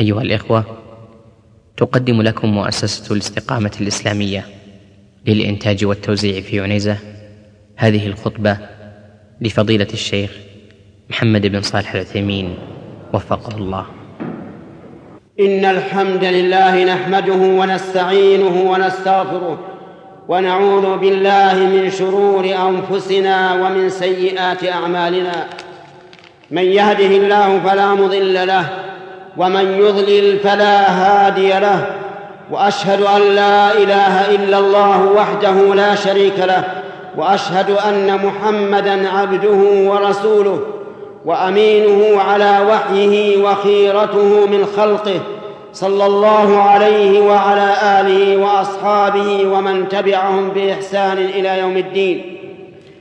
أيها الإخوة تقدم لكم مؤسسة الاستقامة الإسلامية للإنتاج والتوزيع في عنيزة. هذه الخطبة لفضيلة الشيخ محمد بن صالح العثيمين وفقه الله. إن الحمد لله نحمده ونستعينه ونستغفره ونعوذ بالله من شرور أنفسنا ومن سيئات أعمالنا. من يهده الله فلا مضل له ومن يضلل فلا هادي له وأشهد أن لا إله إلا الله وحده لا شريك له وأشهد أن محمدا عبده ورسوله وأمينه على وحيه وخيرته من خلقه صلى الله عليه وعلى آله وأصحابه ومن تبعهم بإحسان إلى يوم الدين.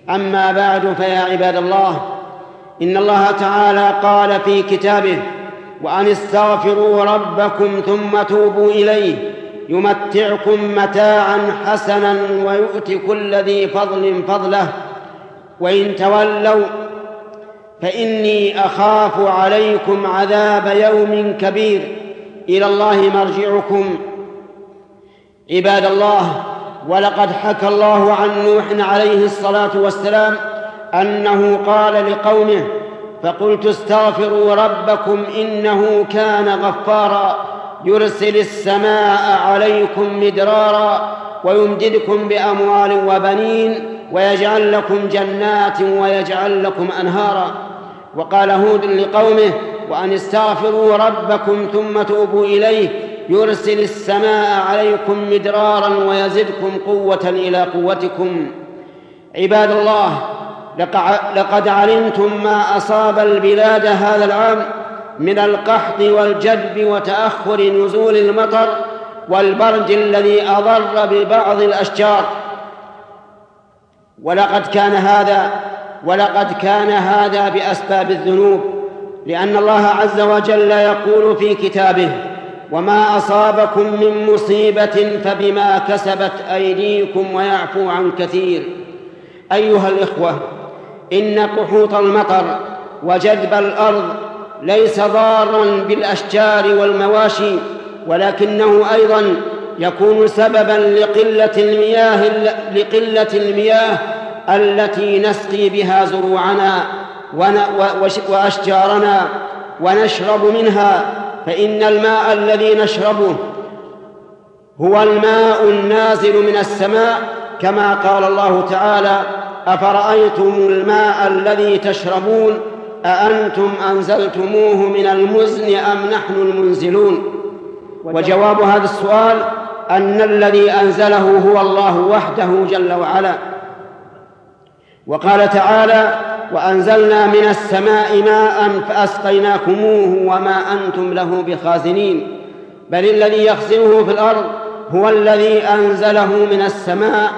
أما بعد فيا عباد الله إن الله تعالى قال في كتابه وأن استغفروا ربكم ثم توبوا إليه يمتعكم متاعا حسنا ويؤت كل ذي فضل فضله. وإن تولوا فإني أخاف عليكم عذاب يوم كبير. إلى الله مرجعكم. عباد الله ولقد حكى الله عن نوح عليه الصلاة والسلام أنه قال لقومه فقلت استغفروا ربكم إنه كان غفارا. يرسل السماء عليكم مدرارا ويمددكم بأموال وبنين ويجعل لكم جنات ويجعل لكم أنهارا. وقال هود لقومه وأن استغفروا ربكم ثم توبوا إليه يرسل السماء عليكم مدرارا ويزدكم قوة إلى قوتكم. عباد الله لقد علمتم ما أصاب البلاد هذا العام من القحط والجدب وتأخر نزول المطر والبرد الذي أضر ببعض الأشجار. ولقد كان هذا ولقد كان هذا بأسباب الذنوب لأن الله عز وجل يقول في كتابه وما أصابكم من مصيبة فبما كسبت أيديكم ويعفو عن كثير. أيها الإخوة إن قحوط المطر وجذب الأرض ليس ضارا بالأشجار والمواشي ولكنه أيضا يكون سببا لقلة المياه لقلة المياه التي نسقي بها زروعنا وأشجارنا ونشرب منها فإن الماء الذي نشربه هو الماء النازل من السماء كما قال الله تعالى أفرأيتم الماء الذي تشربون أأنتم أنزلتموه من المزن أم نحن المنزلون؟ وجواب هذا السؤال أن الذي أنزله هو الله وحده جل وعلا. وقال تعالى وأنزلنا من السماء ماء فأسقيناكموه وما أنتم له بخازنين. بل الذي يخزنه في الأرض هو الذي أنزله من السماء.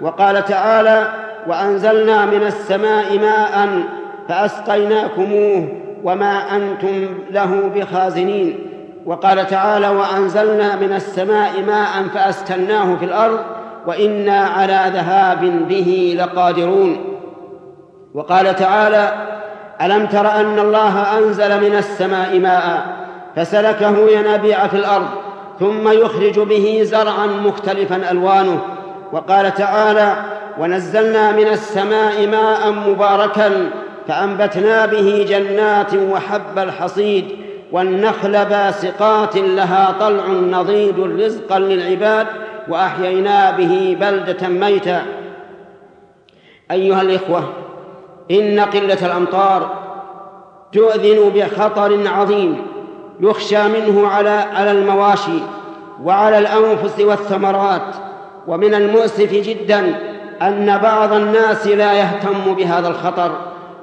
وقال تعالى وأنزلنا من السماء ماء فأسقيناكموه وما أنتم له بخازنين. وقال تعالى وأنزلنا من السماء ماء فأسكناه في الأرض وإنا على ذهاب به لقادرون. وقال تعالى ألم تر أن الله أنزل من السماء ماء فسلكه ينابيع في الأرض ثم يخرج به زرعا مختلفا ألوانه. وقال تعالى ونزلنا من السماء ماء مباركا فأنبتنا به جنات وحب الحصيد والنخل باسقات لها طلع نضيد رزقا للعباد وأحيينا به بلدة ميتا. أيها الإخوة إن قلة الأمطار تؤذن بخطر عظيم يخشى منه على على المواشي وعلى الأنفس والثمرات ومن المؤسف جدا أن بعض الناس لا يهتم بهذا الخطر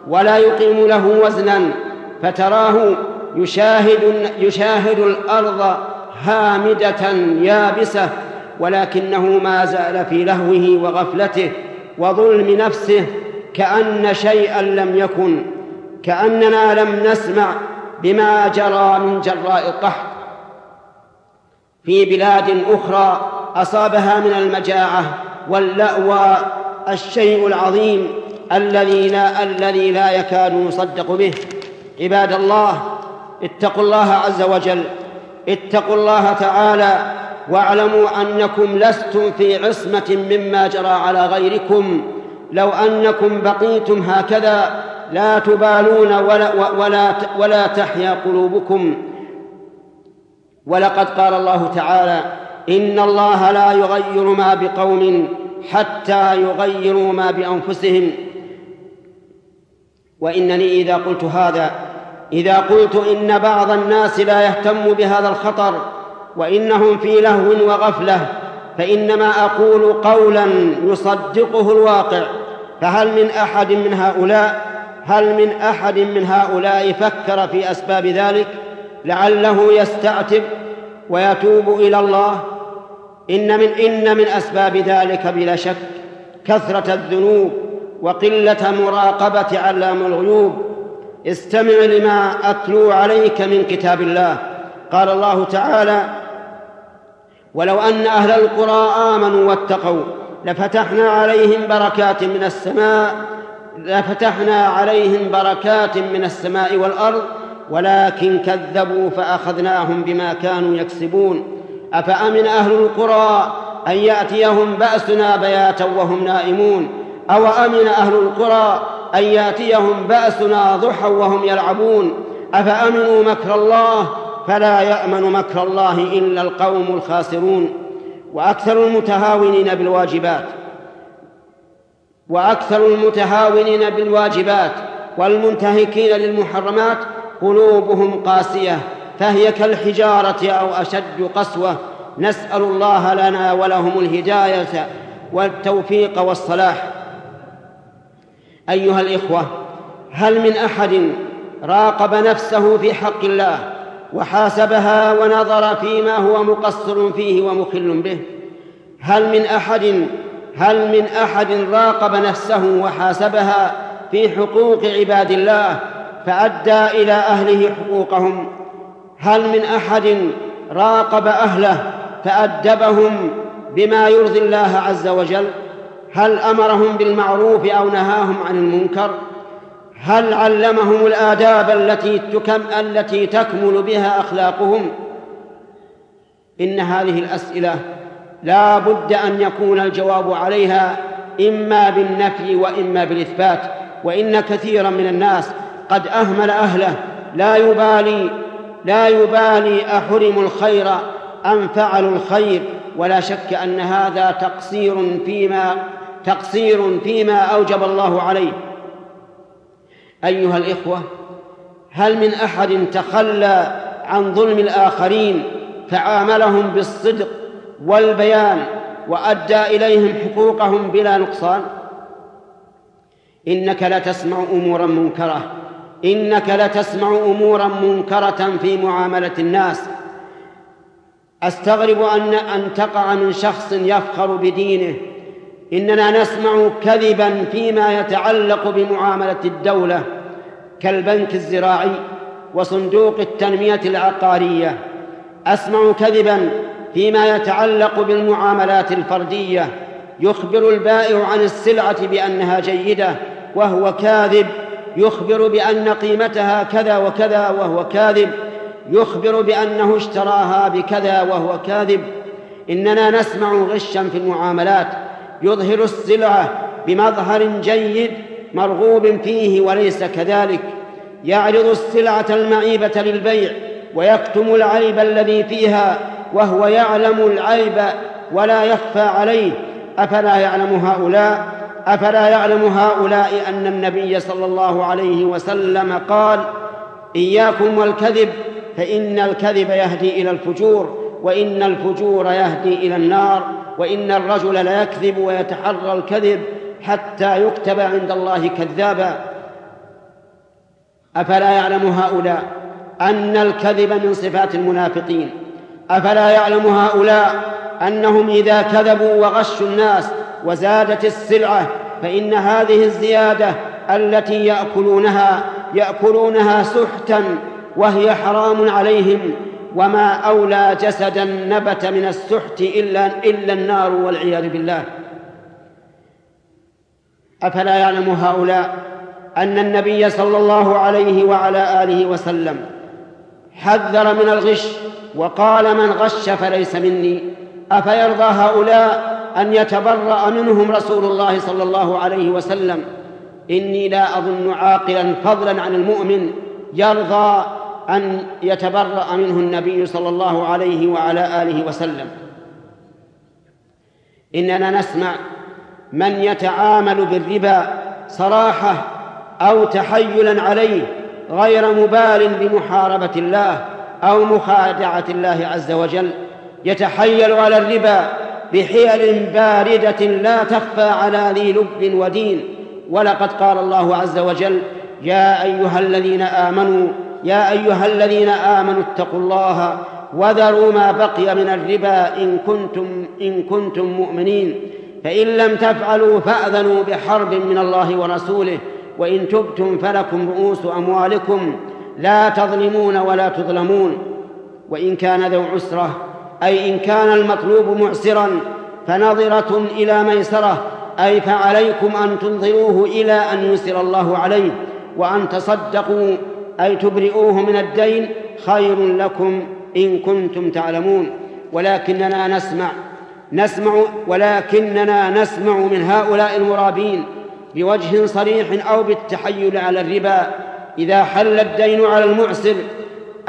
ولا يقيم له وزنا فتراه يشاهد يشاهد الأرض هامدة يابسة ولكنه ما زال في لهوه وغفلته وظلم نفسه كأن شيئا لم يكن كأننا لم نسمع بما جرى من جراء القحط في بلاد أخرى أصابها من المجاعة واللأوى الشيء العظيم الذي لا الذي لا يكاد يصدق به. عباد الله اتقوا الله عز وجل. اتقوا الله تعالى واعلموا أنكم لستم في عصمة مما جرى على غيركم. لو أنكم بقيتم هكذا لا تبالون ولا, ولا, ولا تحيا قلوبكم. ولقد قال الله تعالى إن الله لا يغير ما بقوم حتى يغيروا ما بأنفسهم. وإنني إذا قلت هذا إذا قلت إن بعض الناس لا يهتم بهذا الخطر وإنهم في لهو وغفلة فإنما أقول قولا يصدقه الواقع. فهل من أحد من هؤلاء هل من أحد من هؤلاء فكر في أسباب ذلك؟ لعله يستعتب ويتوب إلى الله. إن من إن من أسباب ذلك بلا شك كثرة الذنوب وقلة مراقبة علام الغيوب. استمع لما أتلو عليك من كتاب الله. قال الله تعالى ولو أن أهل القرى آمنوا واتقوا لفتحنا عليهم بركات من السماء لفتحنا عليهم بركات من السماء والأرض ولكن كذبوا فأخذناهم بما كانوا يكسبون. أفأمن أهل القرى أن يأتيهم بأسنا بياتا وهم نائمون؟ أو أمن أهل القرى أن يأتيهم بأسنا ضحى وهم يلعبون؟ أفأمنوا مكر الله فلا يأمن مكر الله إلا القوم الخاسرون؟ وأكثر المتهاونين بالواجبات وأكثر المتهاونين بالواجبات والمنتهكين للمحرمات قلوبهم قاسية. فهي كالحجارة أو أشد قسوة. نسأل الله لنا ولهم الهداية والتوفيق والصلاح. أيها الإخوة هل من أحد راقب نفسه في حق الله وحاسبها ونظر فيما هو مقصر فيه ومخل به؟ هل من أحد هل من أحد راقب نفسه وحاسبها في حقوق عباد الله فأدى إلى أهله حقوقهم؟ هل من أحد راقب أهله فأدبهم بما يرضي الله عز وجل؟ هل أمرهم بالمعروف أو نهاهم عن المنكر؟ هل علمهم الآداب التي تكم التي تكمل بها أخلاقهم؟ إن هذه الأسئلة لا بد أن يكون الجواب عليها إما بالنفي وإما بالإثبات وإن كثيرا من الناس قد أهمل أهله لا يبالي لا يبالي احرموا الخير أم فعلوا الخير ولا شك أن هذا تقصير فيما تقصير فيما أوجب الله عليه. أيها الإخوة هل من أحد تخلى عن ظلم الآخرين فعاملهم بالصدق والبيان وأدى إليهم حقوقهم بلا نقصان؟ إنك لتسمع أمورا منكرة. إنك لتسمع أمورا منكرة في معاملة الناس. أستغرب ان أن تقع من شخص يفخر بدينه. إننا نسمع كذبا فيما يتعلق بمعاملة الدولة كالبنك الزراعي وصندوق التنمية العقارية. أسمع كذبا فيما يتعلق بالمعاملات الفردية. يخبر البائع عن السلعة بأنها جيدة وهو كاذب. يخبر بأن قيمتها كذا وكذا وهو كاذب. يخبر بأنه اشتراها بكذا وهو كاذب. إننا نسمع غشا في المعاملات. يظهر السلعه بمظهر جيد مرغوب فيه وليس كذلك. يعرض السلعة المعيبة للبيع ويكتم العيب الذي فيها وهو يعلم العيب ولا يخفى عليه. أفلا يعلم هؤلاء؟ أفلا يعلم هؤلاء أن النبي صلى الله عليه وسلم قال إياكم والكذب فإن الكذب يهدي إلى الفجور وإن الفجور يهدي إلى النار وإن الرجل ليكذب ويتحرى الكذب حتى يكتب عند الله كذابا. أفلا يعلم هؤلاء أن الكذب من صفات المنافقين؟ أفلا يعلم هؤلاء أنهم إذا كذبوا وغشوا الناس وزادت السلعة فإن هذه الزيادة التي يأكلونها يأكلونها سحتا وهي حرام عليهم وما أولى جسدا نبت من السحت إلا إلا النار والعياذ بالله. أفلا يعلم هؤلاء أن النبي صلى الله عليه وعلى آله وسلم حذر من الغش وقال من غش فليس مني. أفيرضى هؤلاء أن يتبرأ منهم رسول الله صلى الله عليه وسلم. إني لا أظن عاقلا فضلا عن المؤمن يرضى أن يتبرأ منه النبي صلى الله عليه وعلى آله وسلم. إننا نسمع من يتعامل بالربا صراحة أو تحيلا عليه غير مبال بمحاربة الله أو مخادعة الله عز وجل. يتحيل على الربا بحيل باردة لا تخفى على ذي لب ودين. ولقد قال الله عز وجل يا أيها الذين آمنوا يا أيها الذين آمنوا اتقوا الله وذروا ما بقي من الربا إن كنتم إن كنتم مؤمنين. فإن لم تفعلوا فأذنوا بحرب من الله ورسوله وإن تبتم فلكم رؤوس أموالكم. لا تظلمون ولا تظلمون. وإن كان ذو عسرة أي إن كان المطلوب معسرا فنظرة إلى ميسرة أي فعليكم أن تنظروه إلى أن يسر الله عليه وأن تصدقوا أي تبرئوه من الدين خير لكم إن كنتم تعلمون. ولكننا نسمع نسمع ولكننا نسمع من هؤلاء المرابين بوجه صريح أو بالتحيل على الربا إذا حل الدين على المعسر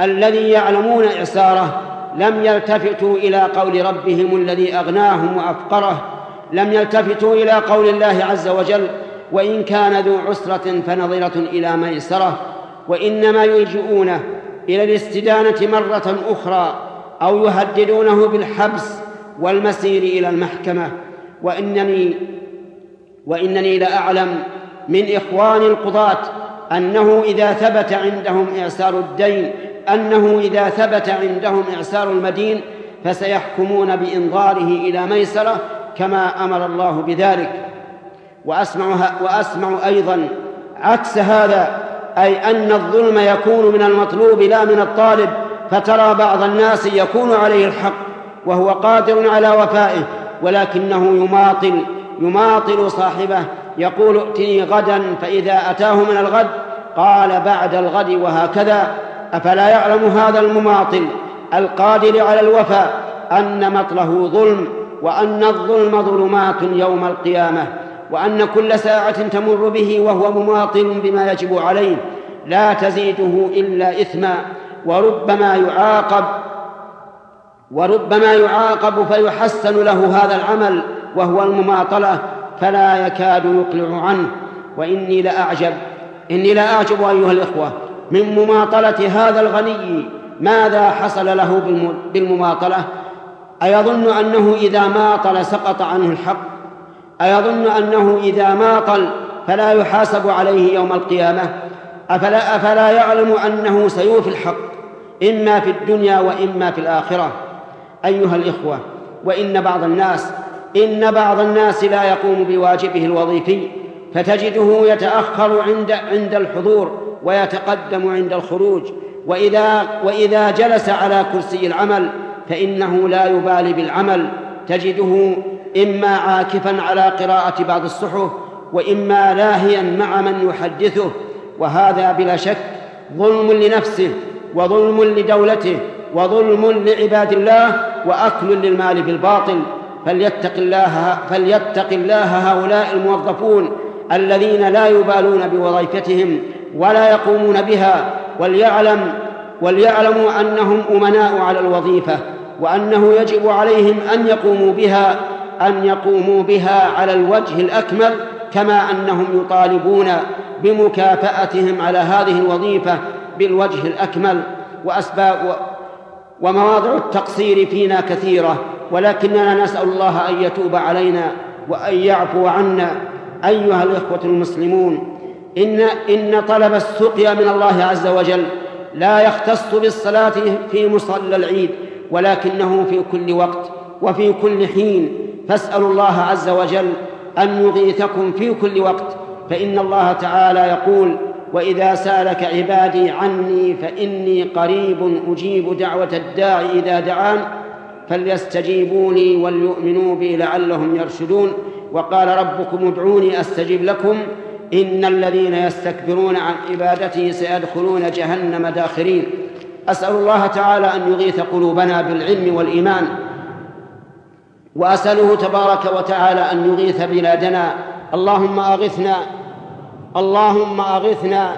الذي يعلمون إعساره لم يلتفتوا إلى قول ربهم الذي أغناهم وأفقره. لم يلتفتوا إلى قول الله عز وجل وإن كان ذو عسرة فنظرة إلى ميسرة وإنما يلجؤونه إلى الاستدانة مرة أخرى أو يهددونه بالحبس والمسير إلى المحكمة. وإنني وإنني لأعلم من إخوان القضاة أنه إذا ثبت عندهم إعسار الدين أنه إذا ثبت عندهم إعسار المدين فسيحكمون بإنظاره إلى ميسرة كما أمر الله بذلك. وأسمع وأسمع أيضا عكس هذا أي أن الظلم يكون من المطلوب لا من الطالب فترى بعض الناس يكون عليه الحق وهو قادر على وفائه ولكنه يماطل يماطل صاحبه يقول ائتني غدا فإذا أتاه من الغد قال بعد الغد وهكذا. أفلا يعلم هذا المماطل القادر على الوفاء أن مطله ظلم وأن الظلم ظلمات يوم القيامة وأن كل ساعة تمر به وهو مماطل بما يجب عليه لا تزيده إلا إثما وربما يعاقب وربما يعاقب فيحسن له هذا العمل وهو المماطلة فلا يكاد يقلع عنه وإني لأعجب إني لأعجب أيها الإخوة من مماطلة هذا الغني ماذا حصل له بالمماطلة؟ أيظن أنه إذا ماطل سقط عنه الحق. أيظن أنه إذا ماطل فلا يحاسب عليه يوم القيامة. افلا أفلا يعلم أنه سيوفي الحق إما في الدنيا وإما في الآخرة. أيها الإخوة وإن بعض الناس إن بعض الناس لا يقوم بواجبه الوظيفي فتجده يتأخر عند عند الحضور ويتقدم عند الخروج. وإذا وإذا جلس على كرسي العمل فإنه لا يبالي بالعمل. تجده إما عاكفا على قراءة بعض الصحف وإما لاهيا مع من يحدثه. وهذا بلا شك ظلم لنفسه وظلم لدولته وظلم لعباد الله وأكل للمال بالباطل. فليتق الله فليتق الله هؤلاء الموظفون الذين لا يبالون بوظيفتهم. ولا يقومون بها وليعلم وليعلموا أنهم أمناء على الوظيفة وأنه يجب عليهم أن يقوموا بها أن يقوموا بها على الوجه الأكمل كما أنهم يطالبون بمكافأتهم على هذه الوظيفة بالوجه الأكمل. واسباب ومواضع التقصير فينا كثيرة ولكننا نسأل الله أن يتوب علينا وأن يعفو عنا. أيها الإخوة المسلمون إن إن طلب السقيا من الله عز وجل لا يختص بالصلاة في مصلى العيد ولكنه في كل وقت وفي كل حين. فاسألوا الله عز وجل أن يغيثكم في كل وقت. فإن الله تعالى يقول وإذا سألك عبادي عني فإني قريب أجيب دعوة الداع إذا دعان فليستجيبوا لي وليؤمنوا بي لعلهم يرشدون. وقال ربكم ادعوني أستجب لكم إن الذين يستكبرون عن عبادتي سيدخلون جهنم داخرين. أسأل الله تعالى أن يغيث قلوبنا بالعلم والإيمان. وأسأله تبارك وتعالى أن يغيث بلادنا. اللهم أغثنا. اللهم أغثنا.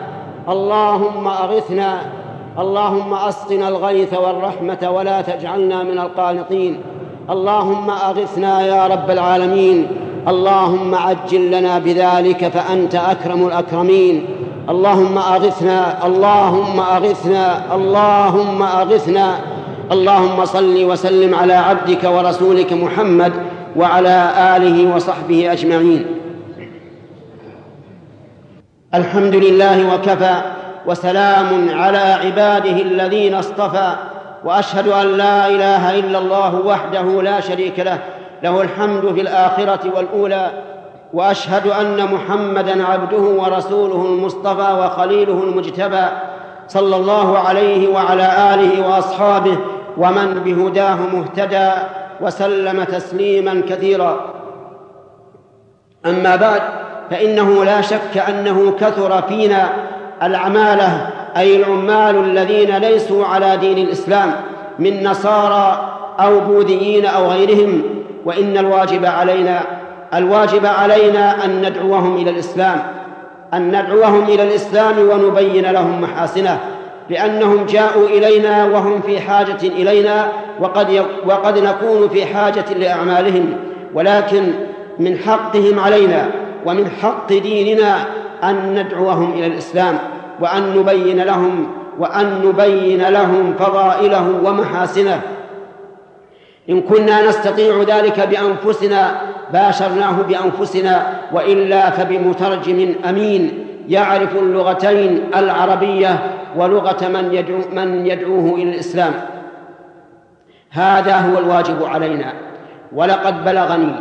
اللهم أغثنا. اللهم أسقنا الغيث والرحمة ولا تجعلنا من القانطين. اللهم أغثنا يا رب العالمين. اللهم عجل لنا بذلك فأنت أكرم الأكرمين. اللهم أغثنا اللهم أغثنا اللهم أغثنا. اللهم صل وسلم على عبدك ورسولك محمد وعلى آله وصحبه أجمعين. الحمد لله وكفى وسلام على عباده الذين اصطفى وأشهد أن لا إله إلا الله وحده لا شريك له له الحمد في الآخرة والأولى وأشهد أن محمدا عبده ورسوله المصطفى وخليله المجتبى صلى الله عليه وعلى آله وأصحابه ومن بهداه مهتدى وسلم تسليما كثيرا. أما بعد فإنه لا شك أنه كثر فينا العمالة أي العمال الذين ليسوا على دين الإسلام من نصارى أو بوذيين أو غيرهم وإن الواجب علينا الواجب علينا أن ندعوهم إلى الإسلام أن ندعوهم إلى الإسلام ونبين لهم محاسنه لأنهم جاءوا إلينا وهم في حاجة إلينا وقد وقد نكون في حاجة لأعمالهم ولكن من حقهم علينا ومن حق ديننا أن ندعوهم إلى الإسلام وأن نبين لهم وأن نبين لهم فضائله ومحاسنه. إن كنا نستطيع ذلك بأنفسنا باشرناه بأنفسنا وإلا فبمترجم أمين. يعرف اللغتين العربية ولغة من يدعو من يدعوه إلى الإسلام. هذا هو الواجب علينا. ولقد بلغني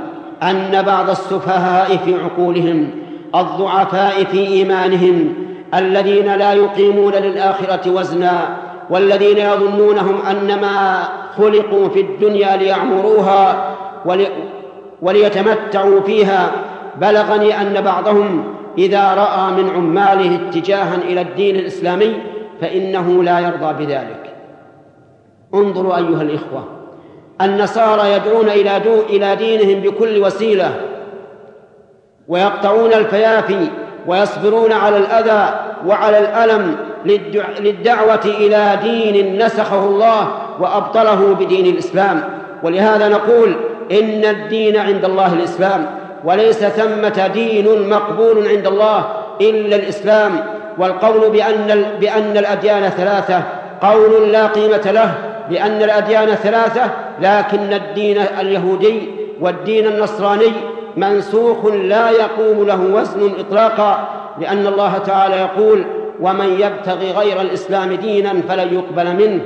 أن بعض السفهاء في عقولهم الضعفاء في إيمانهم الذين لا يقيمون للآخرة وزنا والذين يظنونهم أنما خلقوا في الدنيا ليعمروها وليتمتعوا فيها. بلغني أن بعضهم إذا رأى من عماله اتجاها إلى الدين الإسلامي فإنه لا يرضى بذلك. انظروا أيها الإخوة النصارى يدعون إلى إلى دينهم بكل وسيلة ويقطعون الفيافي ويصبرون على الأذى وعلى الألم للدعوة إلى دين نسخه الله وأبطله بدين الإسلام. ولهذا نقول إن الدين عند الله الإسلام وليس ثمة دين مقبول عند الله إلا الإسلام. والقول بأن بأن الأديان ثلاثة قول لا قيمة له بأن الأديان ثلاثة لكن الدين اليهودي والدين النصراني منسوخ لا يقوم له وزن إطلاقا لأن الله تعالى يقول ومن يبتغي غير الإسلام دينا فلن يقبل منه.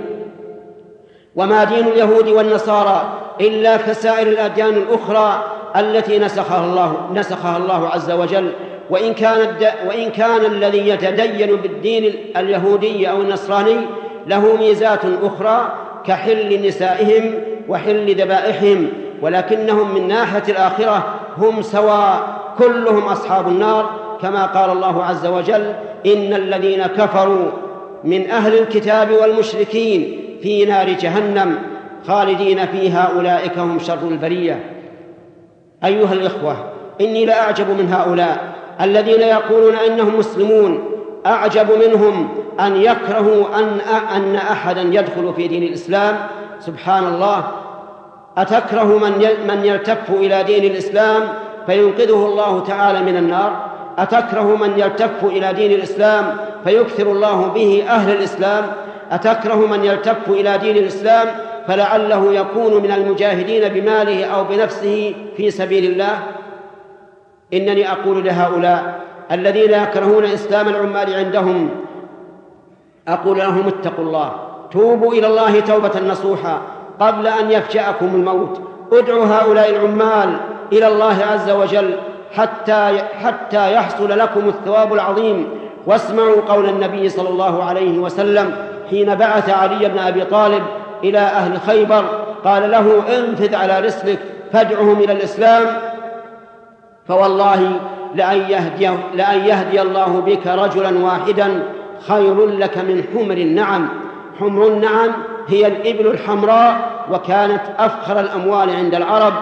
وما دين اليهود والنصارى إلا كسائر الأديان الأخرى التي نسخها الله نسخها الله عز وجل. وإن كان وإن كان الذي يتدين بالدين اليهودي أو النصراني له ميزات أخرى كحل نسائهم وحل ذبائحهم ولكنهم من ناحية الآخرة هم سواء كلهم أصحاب النار. كما قال الله عز وجل إن الذين كفروا من أهل الكتاب والمشركين في نار جهنم خالدين فيها أولئك هم شر البرية. أيها الإخوة إني لأعجب من هؤلاء الذين يقولون إنهم مسلمون. أعجب منهم أن يكرهوا أن أن أحدا يدخل في دين الإسلام. سبحان الله. أتكره من من يلتف إلى دين الإسلام فينقذه الله تعالى من النار؟ أتكره من يلتف إلى دين الإسلام فيكثر الله به أهل الإسلام؟ أتكره من يلتف إلى دين الإسلام فلعله يكون من المجاهدين بماله أو بنفسه في سبيل الله؟ إنني أقول لهؤلاء الذين يكرهون إسلام العمال عندهم أقول لهم اتقوا الله توبوا إلى الله توبة نصوحا قبل أن يفجأكم الموت. ادعوا هؤلاء العمال إلى الله عز وجل حتى حتى يحصل لكم الثواب العظيم. واسمعوا قول النبي صلى الله عليه وسلم حين بعث علي بن أبي طالب إلى أهل خيبر قال له انفذ على رسلك فادعهم إلى الإسلام. فوالله لأن يهدي, لأن يهدي الله بك رجلا واحدا خير لك من حمر النعم. حمر النعم هي الإبل الحمراء وكانت أفخر الأموال عند العرب.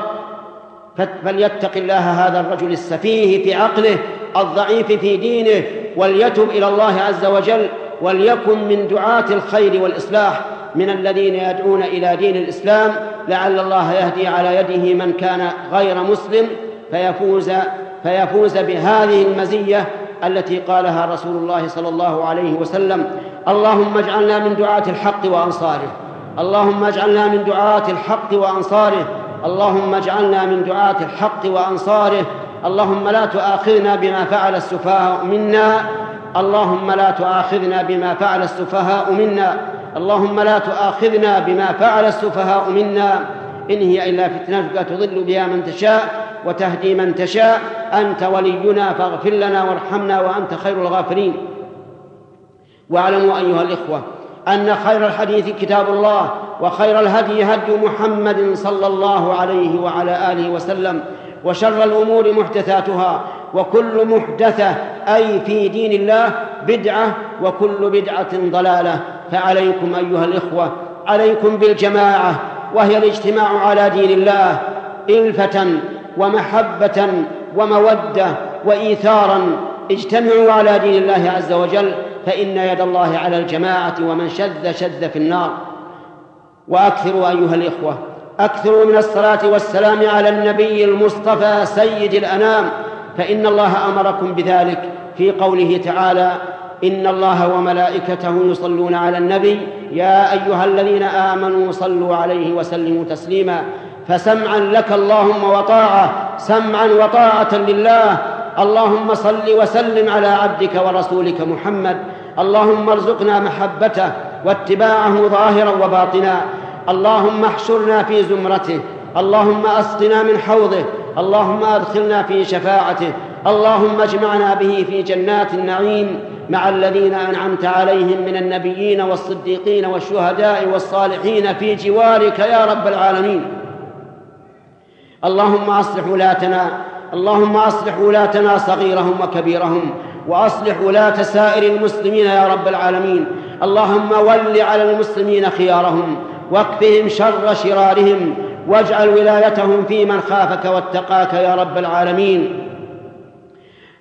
فليتق الله هذا الرجل السفيه في عقله الضعيف في دينه وليتب إلى الله عز وجل. وليكن من دعاة الخير والإصلاح من الذين يدعون إلى دين الإسلام لعل الله يهدي على يده من كان غير مسلم فيفوز فيفوز بهذه المزية التي قالها رسول الله صلى الله عليه وسلم اللهم اجعلنا من دعاة الحق وأنصاره اللهم اجعلنا من دعاة الحق وأنصاره اللهم اجعلنا من دعاة الحق وأنصاره اللهم لا تؤاخذنا بما فعل السفهاء منا اللهم لا تؤاخذنا بما فعل السفهاء منا. اللهم لا تؤاخذنا بما فعل السفهاء منا. إن هي إلا فتنتك تضل بها من تشاء وتهدي من تشاء. أنت ولينا فاغفر لنا وارحمنا وأنت خير الغافرين. واعلموا أيها الإخوة أن خير الحديث كتاب الله وخير الهدي هدي محمد صلى الله عليه وعلى آله وسلم وشر الأمور محدثاتها وكل محدثة أي في دين الله بدعة وكل بدعة ضلالة. فعليكم أيها الإخوة عليكم بالجماعة وهي الاجتماع على دين الله إلفة ومحبة ومودة وإيثارا. اجتمعوا على دين الله عز وجل فإن يد الله على الجماعة ومن شذ شذ في النار. وأكثروا أيها الإخوة أكثروا من الصلاة والسلام على النبي المصطفى سيد الأنام. فإن الله أمركم بذلك في قوله تعالى إن الله وملائكته يصلون على النبي يا أيها الذين آمنوا صلوا عليه وسلموا تسليما فسمعا لك اللهم وطاعة سمعا وطاعة لله. اللهم صل وسلم على عبدك ورسولك محمد. اللهم ارزقنا محبته واتباعه ظاهرا وباطنا. اللهم احشرنا في زمرته. اللهم أسقنا من حوضه. اللهم ادخلنا في شفاعته اللهم اجمعنا به في جنات النعيم مع الذين أنعمت عليهم من النبيين والصديقين والشهداء والصالحين في جوارك يا رب العالمين. اللهم أصلح ولاتنا اللهم أصلح ولاتنا صغيرهم وكبيرهم وأصلح ولاة سائر المسلمين يا رب العالمين. اللهم ول على المسلمين خيارهم واكفهم شر شرارهم واجعل ولايتهم في من خافك واتقاك يا رب العالمين.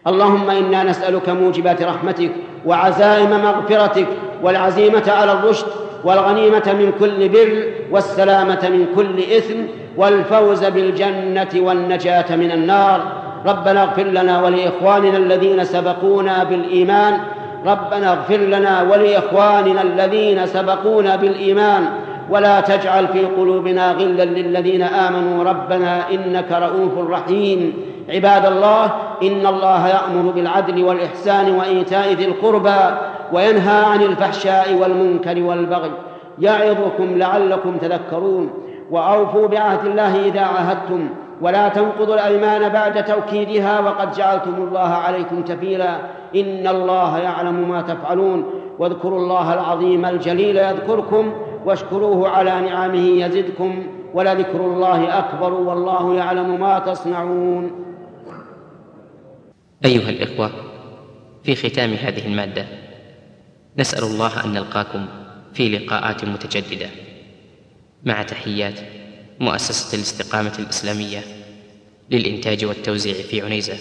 اللهم إنا نسألك موجبات رحمتك وعزائم مغفرتك والعزيمة على الرشد والغنيمة من كل بر والسلامة من كل إثم والفوز بالجنة والنجاة من النار. ربنا اغفر لنا ولإخواننا الذين سبقونا بالإيمان. ربنا اغفر لنا ولإخواننا الذين سبقونا بالإيمان. ولا تجعل في قلوبنا غلا للذين آمنوا. ربنا إنك رؤوف رحيم. عباد الله إن الله يأمر بالعدل والإحسان وإيتاء ذي القربى وينهى عن الفحشاء والمنكر والبغي. يعظكم لعلكم تذكرون. وأوفوا بعهد الله إذا عاهدتم. ولا تنقضوا الأيمان بعد توكيدها. وقد جعلتم الله عليكم كفيلا إن الله يعلم ما تفعلون. واذكروا الله العظيم الجليل يذكركم. واشكروه على نعمه يزدكم ولذكر الله أكبر والله يعلم ما تصنعون. أيها الإخوة في ختام هذه المادة نسأل الله أن نلقاكم في لقاءات متجددة. مع تحيات مؤسسة الاستقامة الإسلامية للإنتاج والتوزيع في عنيزة.